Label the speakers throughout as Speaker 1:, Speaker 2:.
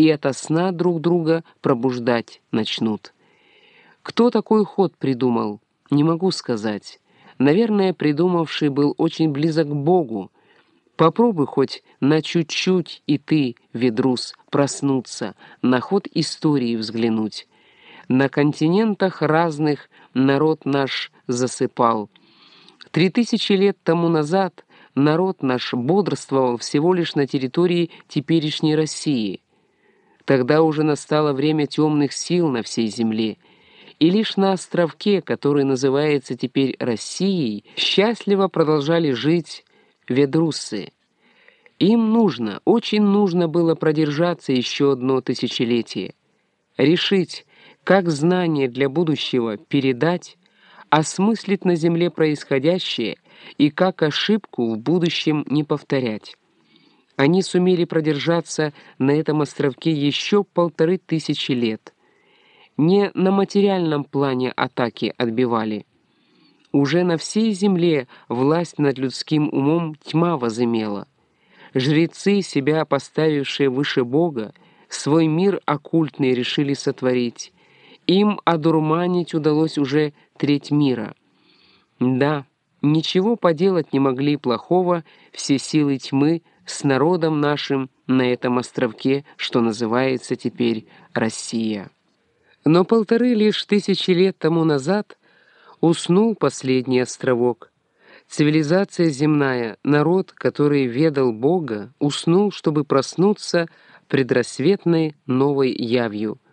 Speaker 1: и ото сна друг друга пробуждать начнут. Кто такой ход придумал, не могу сказать. Наверное, придумавший был очень близок к Богу. Попробуй хоть на чуть-чуть и ты, Ведрус, проснуться, на ход истории взглянуть. На континентах разных народ наш засыпал. Три тысячи лет тому назад народ наш бодрствовал всего лишь на территории теперешней России. Тогда уже настало время темных сил на всей земле, и лишь на островке, который называется теперь Россией, счастливо продолжали жить ведрусы. Им нужно, очень нужно было продержаться еще одно тысячелетие, решить, как знание для будущего передать, осмыслить на Земле происходящее и как ошибку в будущем не повторять. Они сумели продержаться на этом островке еще полторы тысячи лет. Не на материальном плане атаки отбивали. Уже на всей земле власть над людским умом тьма возымела. Жрецы, себя поставившие выше Бога, свой мир оккультный решили сотворить, им одурманить удалось уже треть мира. Да, ничего поделать не могли плохого все силы тьмы с народом нашим на этом островке, что называется теперь Россия. Но полторы лишь тысячи лет тому назад уснул последний островок. Цивилизация земная, народ, который ведал Бога, уснул, чтобы проснуться предрассветной новой явью —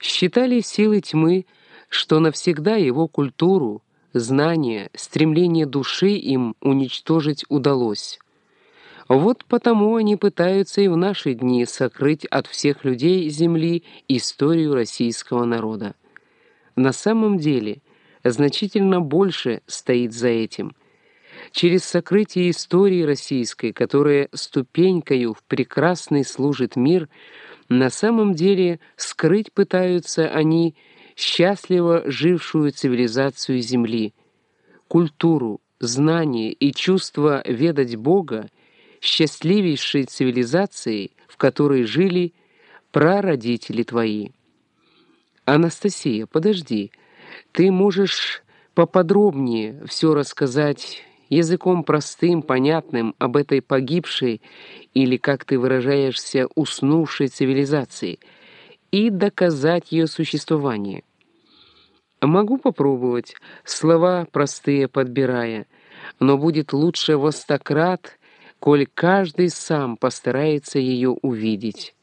Speaker 1: считали силы тьмы, что навсегда его культуру, знания, стремление души им уничтожить удалось. Вот потому они пытаются и в наши дни сокрыть от всех людей Земли историю российского народа. На самом деле значительно больше стоит за этим. Через сокрытие истории российской, которая ступенькою в прекрасный служит мир – на самом деле скрыть пытаются они счастливо жившую цивилизацию Земли, культуру, знание и чувство ведать Бога, счастливейшей цивилизацией, в которой жили прародители твои. Анастасия, подожди, ты можешь поподробнее все рассказать языком простым, понятным об этой погибшей или, как ты выражаешься, уснувшей цивилизации и доказать ее существование. Могу попробовать, слова простые подбирая, но будет лучше во стократ, коль каждый сам постарается ее увидеть.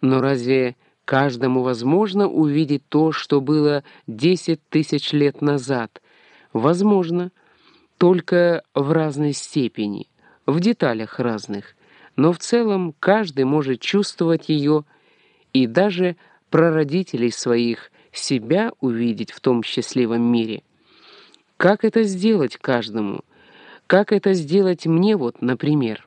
Speaker 1: Но разве каждому возможно увидеть то, что было десять тысяч лет назад? Возможно только в разной степени, в деталях разных, но в целом каждый может чувствовать ее и даже прародителей своих себя увидеть в том счастливом мире. Как это сделать каждому? Как это сделать мне вот, например?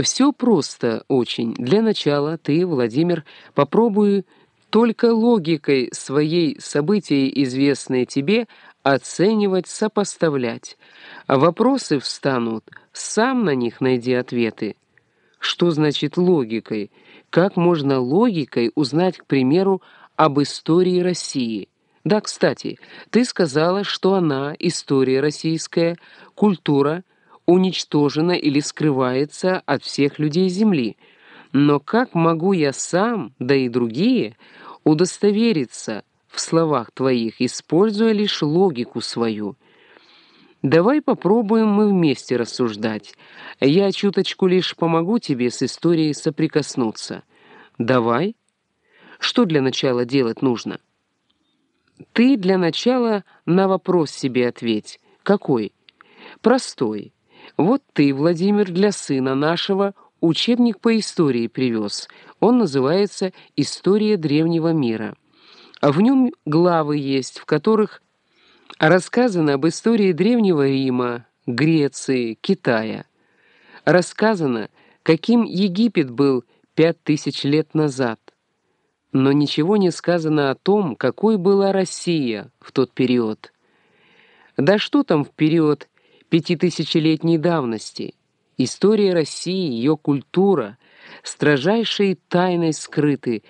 Speaker 1: Все просто очень. Для начала ты, Владимир, попробуй только логикой своей события, известные тебе, оценивать, сопоставлять. Вопросы встанут, сам на них найди ответы. Что значит логикой? Как можно логикой узнать, к примеру, об истории России? Да, кстати, ты сказала, что она, история российская, культура, уничтожена или скрывается от всех людей Земли. Но как могу я сам, да и другие, удостовериться в словах твоих, используя лишь логику свою. Давай попробуем мы вместе рассуждать. Я чуточку лишь помогу тебе с историей соприкоснуться. Давай. Что для начала делать нужно? Ты для начала на вопрос себе ответь. Какой? Простой. Вот ты, Владимир, для сына нашего учебник по истории привез. Он называется «История древнего мира». В нем главы есть, в которых рассказано об истории Древнего Рима, Греции, Китая. Рассказано, каким Египет был пять тысяч лет назад. Но ничего не сказано о том, какой была Россия в тот период. Да что там в период пятитысячелетней давности? История России, ее культура, строжайшей тайной скрыты,